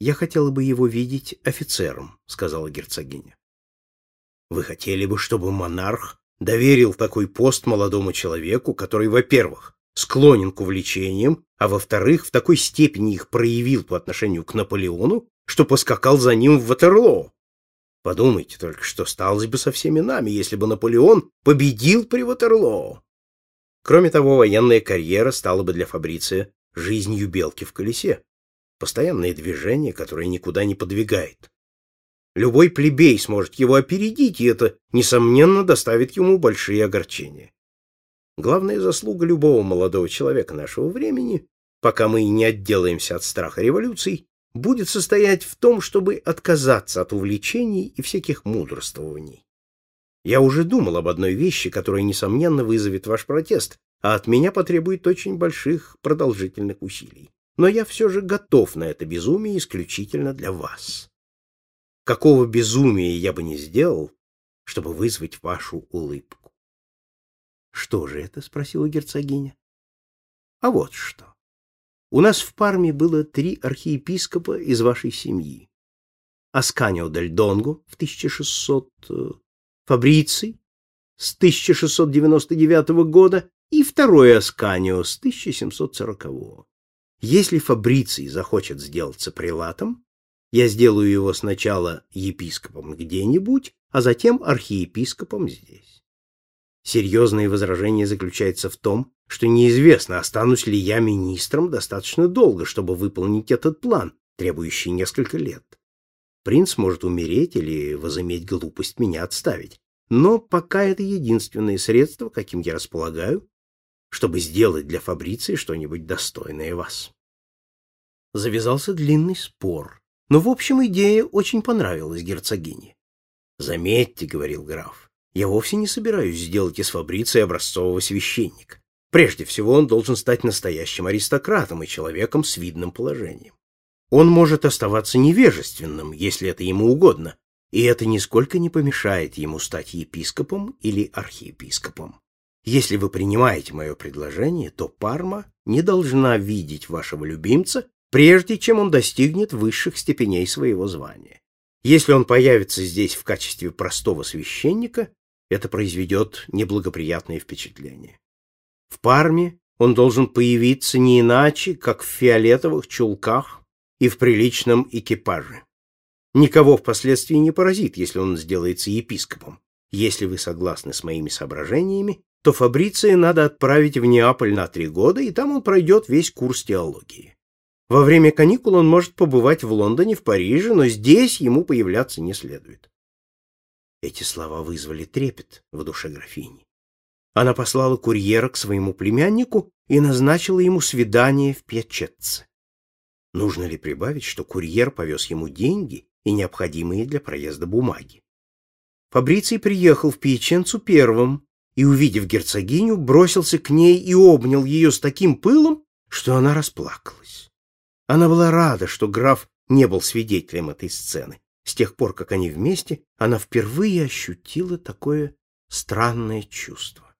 Я хотела бы его видеть офицером, сказала герцогиня. Вы хотели бы, чтобы монарх доверил такой пост молодому человеку, который, во-первых, склонен к увлечениям, а во-вторых, в такой степени их проявил по отношению к Наполеону, что поскакал за ним в Ватерлоо. Подумайте только, что сталось бы со всеми нами, если бы Наполеон победил при Ватерлоо. Кроме того, военная карьера стала бы для Фабриция жизнью белки в колесе. Постоянное движение, которое никуда не подвигает. Любой плебей сможет его опередить, и это, несомненно, доставит ему большие огорчения. Главная заслуга любого молодого человека нашего времени, пока мы не отделаемся от страха революций, будет состоять в том, чтобы отказаться от увлечений и всяких мудрствований. Я уже думал об одной вещи, которая, несомненно, вызовет ваш протест, а от меня потребует очень больших продолжительных усилий. Но я все же готов на это безумие исключительно для вас. Какого безумия я бы не сделал, чтобы вызвать вашу улыбку? — Что же это? — спросила герцогиня. — А вот что. У нас в Парме было три архиепископа из вашей семьи. Асканио дель Донго в 1600, э, Фабриций с 1699 года и второй Асканио с 1740. -го. Если Фабриций захочет сделаться прилатом, я сделаю его сначала епископом где-нибудь, а затем архиепископом здесь. Серьезное возражение заключается в том, что неизвестно, останусь ли я министром достаточно долго, чтобы выполнить этот план, требующий несколько лет. Принц может умереть или возыметь глупость меня отставить. Но пока это единственное средство, каким я располагаю, чтобы сделать для Фабриции что-нибудь достойное вас. Завязался длинный спор. Но, в общем, идея очень понравилась герцогине. «Заметьте», — говорил граф, — «я вовсе не собираюсь сделать из Фабриции образцового священника. Прежде всего, он должен стать настоящим аристократом и человеком с видным положением. Он может оставаться невежественным, если это ему угодно, и это нисколько не помешает ему стать епископом или архиепископом. Если вы принимаете мое предложение, то Парма не должна видеть вашего любимца прежде чем он достигнет высших степеней своего звания. Если он появится здесь в качестве простого священника, это произведет неблагоприятное впечатление. В Парме он должен появиться не иначе, как в фиолетовых чулках и в приличном экипаже. Никого впоследствии не поразит, если он сделается епископом. Если вы согласны с моими соображениями, то Фабриция надо отправить в Неаполь на три года, и там он пройдет весь курс теологии. Во время каникул он может побывать в Лондоне, в Париже, но здесь ему появляться не следует. Эти слова вызвали трепет в душе графини. Она послала курьера к своему племяннику и назначила ему свидание в Пьячетце. Нужно ли прибавить, что курьер повез ему деньги и необходимые для проезда бумаги? Фабриций приехал в Пьяченцу первым и, увидев герцогиню, бросился к ней и обнял ее с таким пылом, что она расплакалась. Она была рада, что граф не был свидетелем этой сцены. С тех пор, как они вместе, она впервые ощутила такое странное чувство.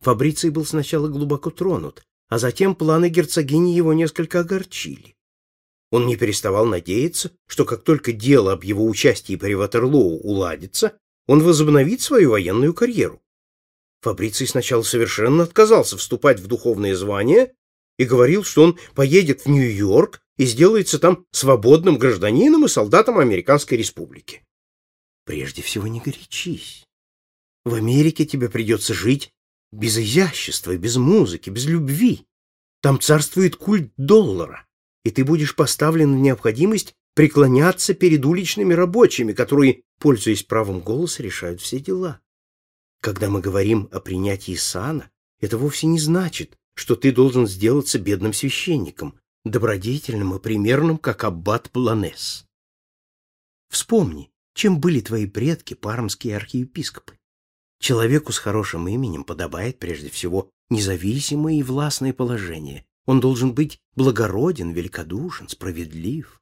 Фабриций был сначала глубоко тронут, а затем планы герцогини его несколько огорчили. Он не переставал надеяться, что как только дело об его участии при Ватерлоу уладится, он возобновит свою военную карьеру. Фабриций сначала совершенно отказался вступать в духовное звание, и говорил, что он поедет в Нью-Йорк и сделается там свободным гражданином и солдатом Американской Республики. Прежде всего не горячись. В Америке тебе придется жить без изящества, без музыки, без любви. Там царствует культ доллара, и ты будешь поставлен в необходимость преклоняться перед уличными рабочими, которые, пользуясь правом голоса, решают все дела. Когда мы говорим о принятии сана, это вовсе не значит, что ты должен сделаться бедным священником, добродетельным и примерным, как аббат Планес. Вспомни, чем были твои предки, пармские архиепископы. Человеку с хорошим именем подобает прежде всего независимое и властное положение. Он должен быть благороден, великодушен, справедлив.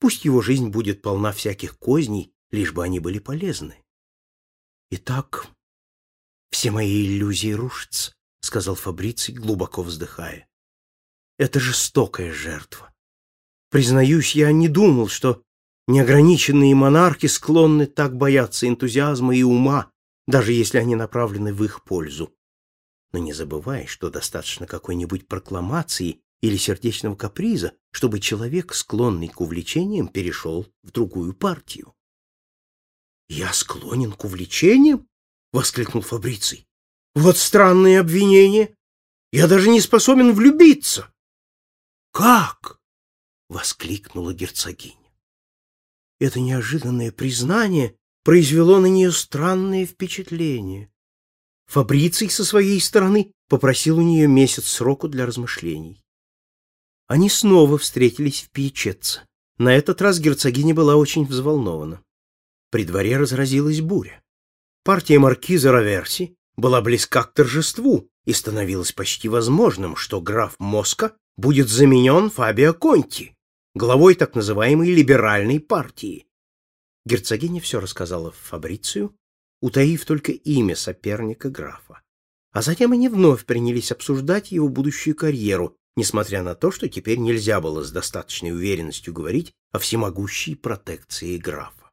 Пусть его жизнь будет полна всяких козней, лишь бы они были полезны. Итак, все мои иллюзии рушатся. — сказал Фабриций, глубоко вздыхая. «Это жестокая жертва. Признаюсь, я не думал, что неограниченные монархи склонны так бояться энтузиазма и ума, даже если они направлены в их пользу. Но не забывай, что достаточно какой-нибудь прокламации или сердечного каприза, чтобы человек, склонный к увлечениям, перешел в другую партию. «Я склонен к увлечениям?» — воскликнул Фабриций. «Вот странные обвинения! Я даже не способен влюбиться!» «Как?» — воскликнула герцогиня. Это неожиданное признание произвело на нее странное впечатление. Фабриций со своей стороны попросил у нее месяц сроку для размышлений. Они снова встретились в Пьячетце. На этот раз герцогиня была очень взволнована. При дворе разразилась буря. Партия маркиза Раверси была близка к торжеству, и становилось почти возможным, что граф Моска будет заменен Фабио Конти, главой так называемой либеральной партии. Герцогиня все рассказала Фабрицию, утаив только имя соперника графа. А затем они вновь принялись обсуждать его будущую карьеру, несмотря на то, что теперь нельзя было с достаточной уверенностью говорить о всемогущей протекции графа.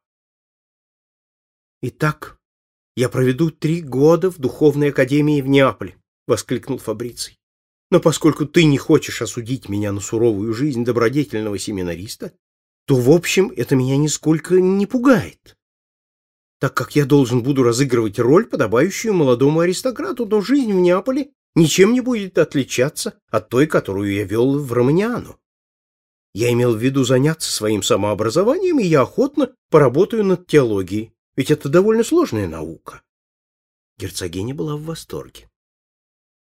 «Итак, я проведу три года в духовной академии в Неаполе», — воскликнул Фабриций. «Но поскольку ты не хочешь осудить меня на суровую жизнь добродетельного семинариста, то, в общем, это меня нисколько не пугает, так как я должен буду разыгрывать роль, подобающую молодому аристократу, но жизнь в Неаполе ничем не будет отличаться от той, которую я вел в Романиану. Я имел в виду заняться своим самообразованием, и я охотно поработаю над теологией, ведь это довольно сложная наука. Герцогиня была в восторге.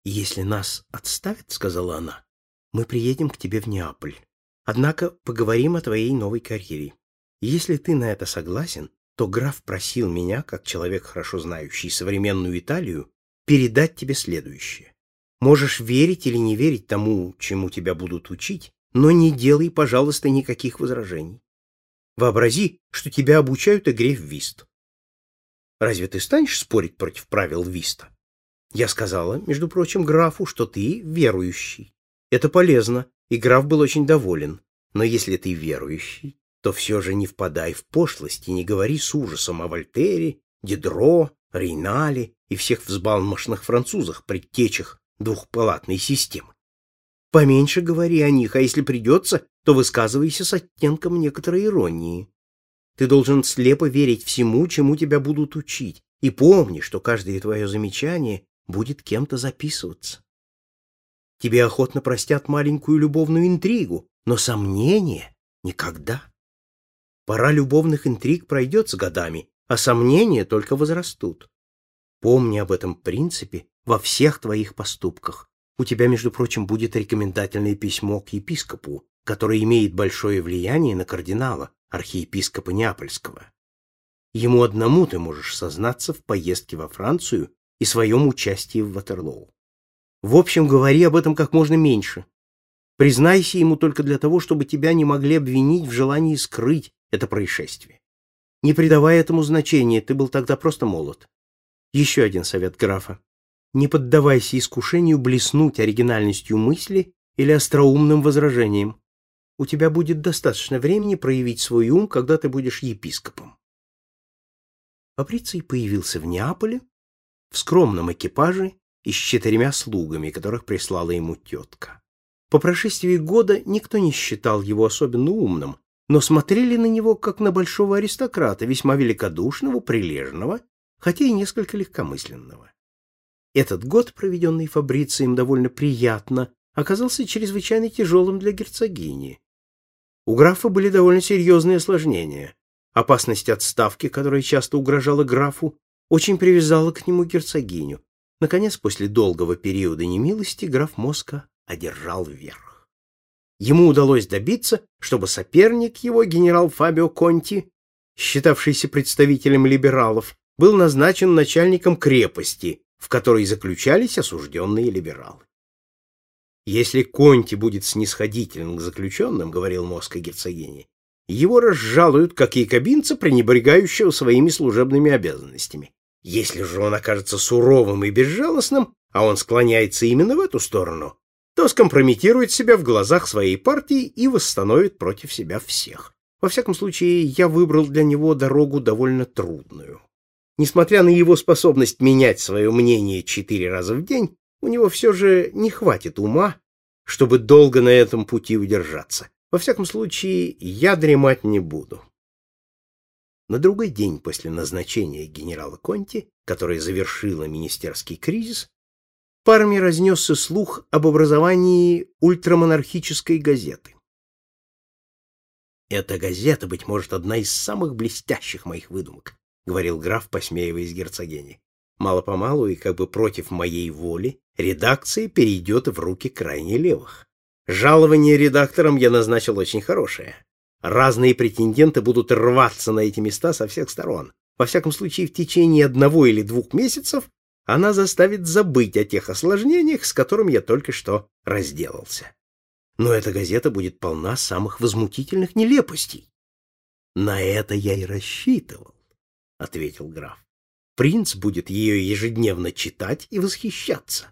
«Если нас отставят, — сказала она, — мы приедем к тебе в Неаполь. Однако поговорим о твоей новой карьере. Если ты на это согласен, то граф просил меня, как человек, хорошо знающий современную Италию, передать тебе следующее. Можешь верить или не верить тому, чему тебя будут учить, но не делай, пожалуйста, никаких возражений. Вообрази, что тебя обучают игре в вист. Разве ты станешь спорить против правил виста? Я сказала, между прочим, графу, что ты верующий. Это полезно, и граф был очень доволен. Но если ты верующий, то все же не впадай в пошлость и не говори с ужасом о Вольтере, Дидро, Рейнале и всех взбалмошных французах, предтечах двухпалатной системы. Поменьше говори о них, а если придется, то высказывайся с оттенком некоторой иронии. Ты должен слепо верить всему, чему тебя будут учить, и помни, что каждое твое замечание будет кем-то записываться. Тебе охотно простят маленькую любовную интригу, но сомнения никогда. Пора любовных интриг пройдет с годами, а сомнения только возрастут. Помни об этом принципе во всех твоих поступках. У тебя, между прочим, будет рекомендательное письмо к епископу, которое имеет большое влияние на кардинала, архиепископа Неапольского. Ему одному ты можешь сознаться в поездке во Францию и своем участии в Ватерлоу. В общем, говори об этом как можно меньше. Признайся ему только для того, чтобы тебя не могли обвинить в желании скрыть это происшествие. Не придавая этому значения, ты был тогда просто молод. Еще один совет графа. Не поддавайся искушению блеснуть оригинальностью мысли или остроумным возражением. У тебя будет достаточно времени проявить свой ум, когда ты будешь епископом. Паприций появился в Неаполе в скромном экипаже и с четырьмя слугами, которых прислала ему тетка. По прошествии года никто не считал его особенно умным, но смотрели на него как на большого аристократа, весьма великодушного, прилежного хотя и несколько легкомысленного. Этот год, проведенный Фабрицием довольно приятно, оказался чрезвычайно тяжелым для герцогини. У графа были довольно серьезные осложнения. Опасность отставки, которая часто угрожала графу, очень привязала к нему герцогиню. Наконец, после долгого периода немилости, граф Моска одержал верх. Ему удалось добиться, чтобы соперник его, генерал Фабио Конти, считавшийся представителем либералов, был назначен начальником крепости, в которой заключались осужденные либералы. «Если Конти будет снисходителен к заключенным, — говорил Моска герцогине, — его разжалуют, как якобинца, пренебрегающего своими служебными обязанностями. Если же он окажется суровым и безжалостным, а он склоняется именно в эту сторону, то скомпрометирует себя в глазах своей партии и восстановит против себя всех. Во всяком случае, я выбрал для него дорогу довольно трудную. Несмотря на его способность менять свое мнение четыре раза в день, у него все же не хватит ума, чтобы долго на этом пути удержаться. Во всяком случае, я дремать не буду. На другой день после назначения генерала Конти, которое завершило министерский кризис, по армии разнесся слух об образовании ультрамонархической газеты. «Эта газета, быть может, одна из самых блестящих моих выдумок», — говорил граф, посмеиваясь герцогини. «Мало-помалу и как бы против моей воли редакция перейдет в руки крайне левых. Жалование редакторам я назначил очень хорошее. Разные претенденты будут рваться на эти места со всех сторон. Во всяком случае, в течение одного или двух месяцев она заставит забыть о тех осложнениях, с которыми я только что разделался. Но эта газета будет полна самых возмутительных нелепостей. На это я и рассчитывал, — ответил граф. Принц будет ее ежедневно читать и восхищаться.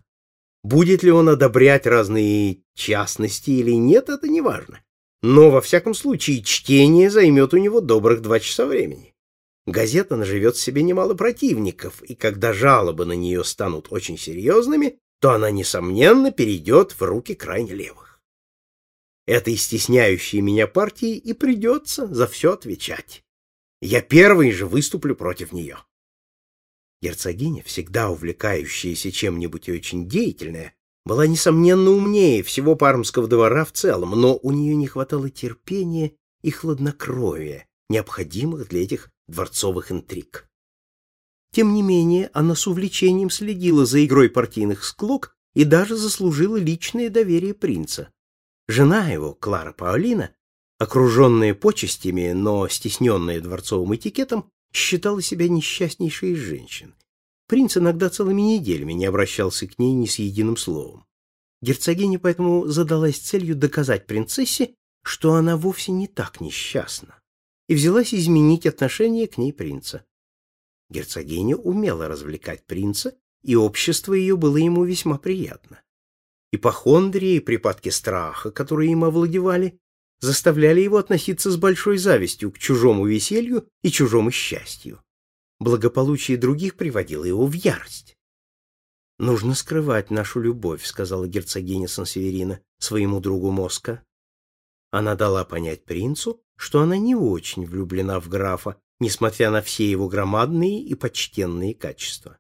Будет ли он одобрять разные частности или нет, это не важно. Но, во всяком случае, чтение займет у него добрых два часа времени. Газета наживет себе немало противников, и когда жалобы на нее станут очень серьезными, то она, несомненно, перейдет в руки крайне левых. Этой стесняющей меня партии и придется за все отвечать. Я первый же выступлю против нее. Герцогиня, всегда увлекающаяся чем-нибудь очень деятельная, была, несомненно, умнее всего пармского двора в целом, но у нее не хватало терпения и хладнокровия, необходимых для этих дворцовых интриг. Тем не менее, она с увлечением следила за игрой партийных склок и даже заслужила личное доверие принца. Жена его, Клара Паолина, окруженная почестями, но стесненная дворцовым этикетом, считала себя несчастнейшей из женщин Принц иногда целыми неделями не обращался к ней ни с единым словом. Герцогиня поэтому задалась целью доказать принцессе, что она вовсе не так несчастна, и взялась изменить отношение к ней принца. Герцогиня умела развлекать принца, и общество ее было ему весьма приятно. Ипохондрии и припадки страха, которые им овладевали, заставляли его относиться с большой завистью к чужому веселью и чужому счастью благополучие других приводило его в ярость. «Нужно скрывать нашу любовь», — сказала герцогиня Сансеверина своему другу Моска. Она дала понять принцу, что она не очень влюблена в графа, несмотря на все его громадные и почтенные качества.